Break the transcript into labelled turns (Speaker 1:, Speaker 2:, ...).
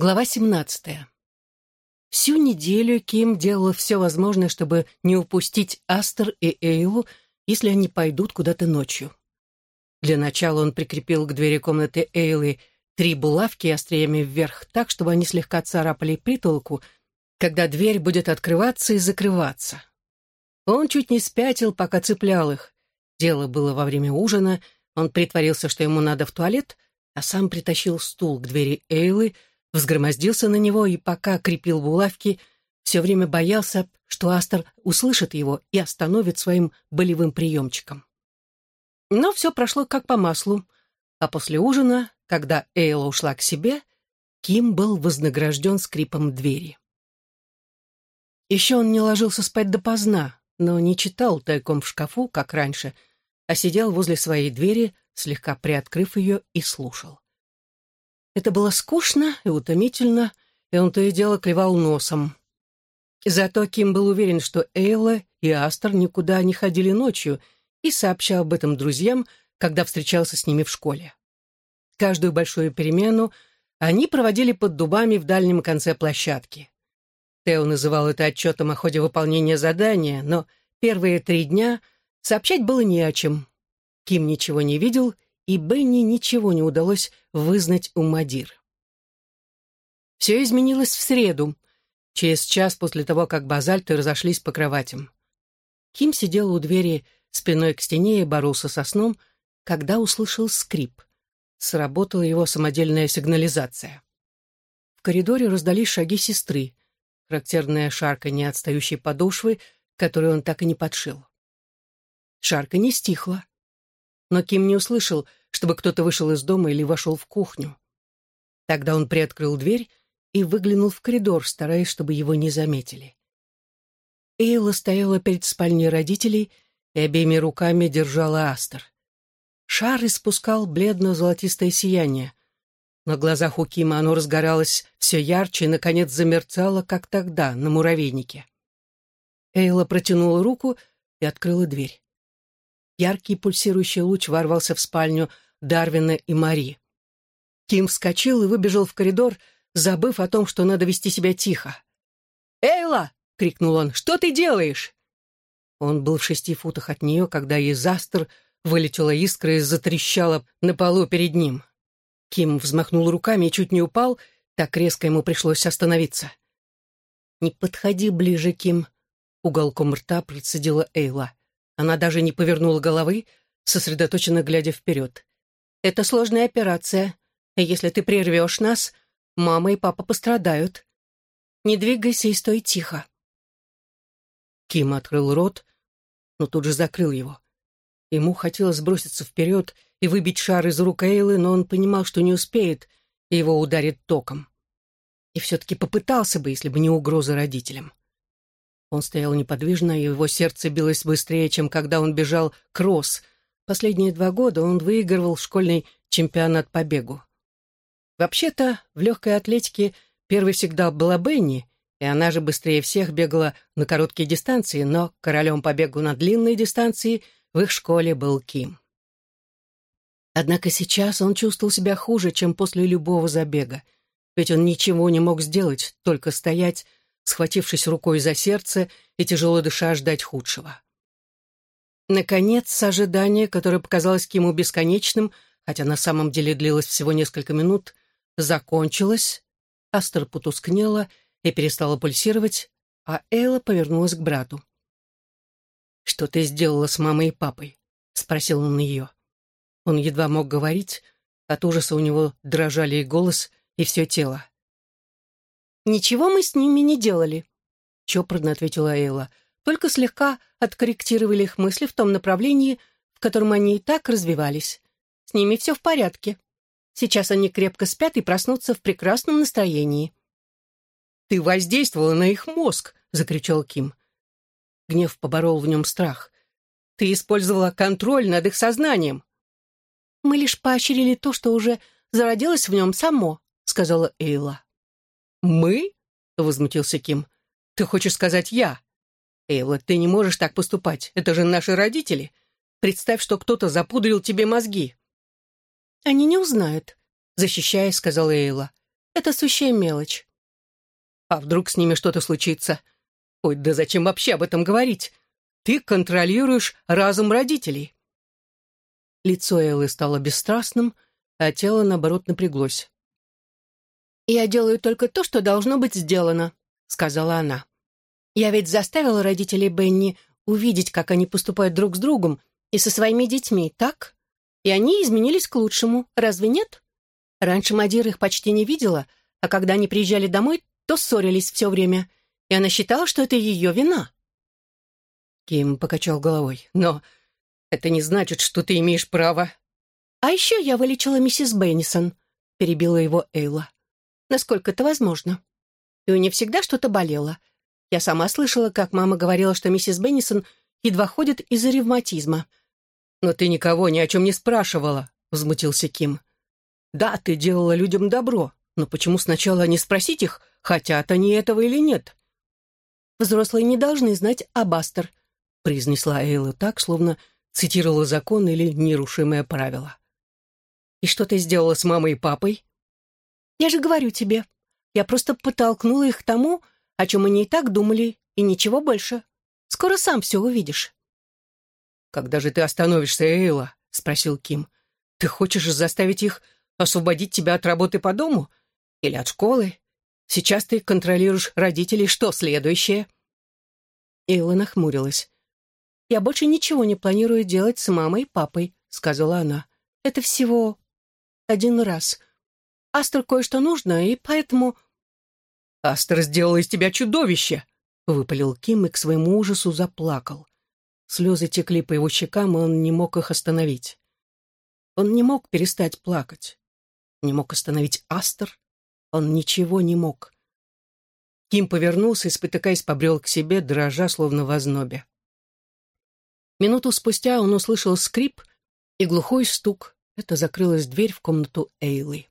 Speaker 1: Глава 17. Всю неделю Ким делала все возможное, чтобы не упустить Астер и Эйлу, если они пойдут куда-то ночью. Для начала он прикрепил к двери комнаты Эйлы три булавки остриями вверх так, чтобы они слегка царапали притолку, когда дверь будет открываться и закрываться. Он чуть не спятил, пока цеплял их. Дело было во время ужина, он притворился, что ему надо в туалет, а сам притащил стул к двери Эйлы — взгромоздился на него и, пока крепил булавки, все время боялся, что Астер услышит его и остановит своим болевым приемчиком. Но все прошло как по маслу, а после ужина, когда Эйла ушла к себе, Ким был вознагражден скрипом двери. Еще он не ложился спать допоздна, но не читал тайком в шкафу, как раньше, а сидел возле своей двери, слегка приоткрыв ее, и слушал. Это было скучно и утомительно, и он то и дело клевал носом. Зато Ким был уверен, что Эйла и Астер никуда не ходили ночью, и сообщал об этом друзьям, когда встречался с ними в школе. Каждую большую перемену они проводили под дубами в дальнем конце площадки. Тео называл это отчетом о ходе выполнения задания, но первые три дня сообщать было не о чем. Ким ничего не видел и Бенни ничего не удалось вызнать у Мадир. Все изменилось в среду, через час после того, как базальты разошлись по кроватям. Ким сидел у двери спиной к стене и боролся со сном, когда услышал скрип. Сработала его самодельная сигнализация. В коридоре раздались шаги сестры, характерная шарканье отстающей подошвы, которую он так и не подшил. Шарка не стихла. Но Ким не услышал, чтобы кто-то вышел из дома или вошел в кухню. Тогда он приоткрыл дверь и выглянул в коридор, стараясь, чтобы его не заметили. Эйла стояла перед спальней родителей и обеими руками держала астер. Шар испускал бледно-золотистое сияние. На глазах у Кима оно разгоралось все ярче и, наконец, замерцало, как тогда, на муравейнике. Эйла протянула руку и открыла дверь. Яркий пульсирующий луч ворвался в спальню Дарвина и Мари. Ким вскочил и выбежал в коридор, забыв о том, что надо вести себя тихо. «Эйла!» — крикнул он. «Что ты делаешь?» Он был в шести футах от нее, когда из астр вылетела искра и затрещала на полу перед ним. Ким взмахнул руками и чуть не упал, так резко ему пришлось остановиться. «Не подходи ближе, Ким», — уголком рта процедила Эйла. Она даже не повернула головы, сосредоточенно глядя вперед. «Это сложная операция, если ты прервешь нас, мама и папа пострадают. Не двигайся и стой тихо». Ким открыл рот, но тут же закрыл его. Ему хотелось броситься вперед и выбить шар из рук Эйлы, но он понимал, что не успеет, и его ударит током. И все-таки попытался бы, если бы не угроза родителям. Он стоял неподвижно, и его сердце билось быстрее, чем когда он бежал кросс. Последние два года он выигрывал школьный чемпионат по бегу. Вообще-то, в легкой атлетике первой всегда была Бенни, и она же быстрее всех бегала на короткие дистанции, но королем по бегу на длинные дистанции в их школе был Ким. Однако сейчас он чувствовал себя хуже, чем после любого забега, ведь он ничего не мог сделать, только стоять, схватившись рукой за сердце и тяжело дыша ждать худшего. Наконец, ожидание, которое показалось Киму бесконечным, хотя на самом деле длилось всего несколько минут, закончилось, Астер потускнела и перестала пульсировать, а Элла повернулась к брату. «Что ты сделала с мамой и папой?» — спросил он ее. Он едва мог говорить, от ужаса у него дрожали и голос, и все тело. «Ничего мы с ними не делали», — чопорно ответила Эйла. «Только слегка откорректировали их мысли в том направлении, в котором они и так развивались. С ними все в порядке. Сейчас они крепко спят и проснутся в прекрасном настроении». «Ты воздействовала на их мозг!» — закричал Ким. Гнев поборол в нем страх. «Ты использовала контроль над их сознанием!» «Мы лишь поощрили то, что уже зародилось в нем само», — сказала Эйла. «Мы?» — возмутился Ким. «Ты хочешь сказать «я»?» «Эйла, ты не можешь так поступать. Это же наши родители. Представь, что кто-то запудрил тебе мозги». «Они не узнают», — защищаясь, сказала Эйла. Это сущая мелочь. А вдруг с ними что-то случится? Ой, да зачем вообще об этом говорить? Ты контролируешь разум родителей. Лицо Эллы стало бесстрастным, а тело, наоборот, напряглось. «Я делаю только то, что должно быть сделано», — сказала она. «Я ведь заставила родителей Бенни увидеть, как они поступают друг с другом и со своими детьми, так? И они изменились к лучшему, разве нет? Раньше Мадир их почти не видела, а когда они приезжали домой, то ссорились все время, и она считала, что это ее вина».
Speaker 2: Ким покачал головой. «Но это не значит, что ты имеешь право...»
Speaker 1: «А еще я вылечила миссис Беннисон», — перебила его Эйла. «Насколько это возможно. И у нее всегда что-то болело. Я сама слышала, как мама говорила, что миссис Беннисон едва ходит из-за ревматизма».
Speaker 2: «Но ты никого ни о чем не спрашивала», — возмутился Ким. «Да, ты делала людям добро, но почему сначала не спросить их, хотят они этого или нет?»
Speaker 1: «Взрослые не должны знать об Астер», — произнесла Эйла так, словно цитировала закон или нерушимое правило.
Speaker 2: «И что ты сделала с мамой и папой?»
Speaker 1: «Я же говорю тебе, я просто подтолкнула их к тому, о чем они и так думали, и ничего больше. Скоро сам все увидишь».
Speaker 2: «Когда же ты остановишься, Эйла?» — спросил Ким. «Ты хочешь заставить их освободить тебя от работы по дому? Или от школы? Сейчас ты контролируешь родителей. Что следующее?»
Speaker 1: Эйла нахмурилась. «Я больше ничего не планирую делать с мамой и папой», — сказала она. «Это всего один раз. Астер кое-что нужно, и поэтому...»
Speaker 2: «Астер сделала из тебя чудовище!» — выпалил Ким и к своему ужасу заплакал. Слезы текли по его щекам, и он не мог их остановить. Он не мог перестать плакать. Не мог остановить Астер. Он ничего не мог. Ким повернулся и, спотыкаясь, побрел к себе, дрожа, словно в ознобе. Минуту спустя он услышал скрип и глухой стук. Это закрылась дверь в комнату Эйлы.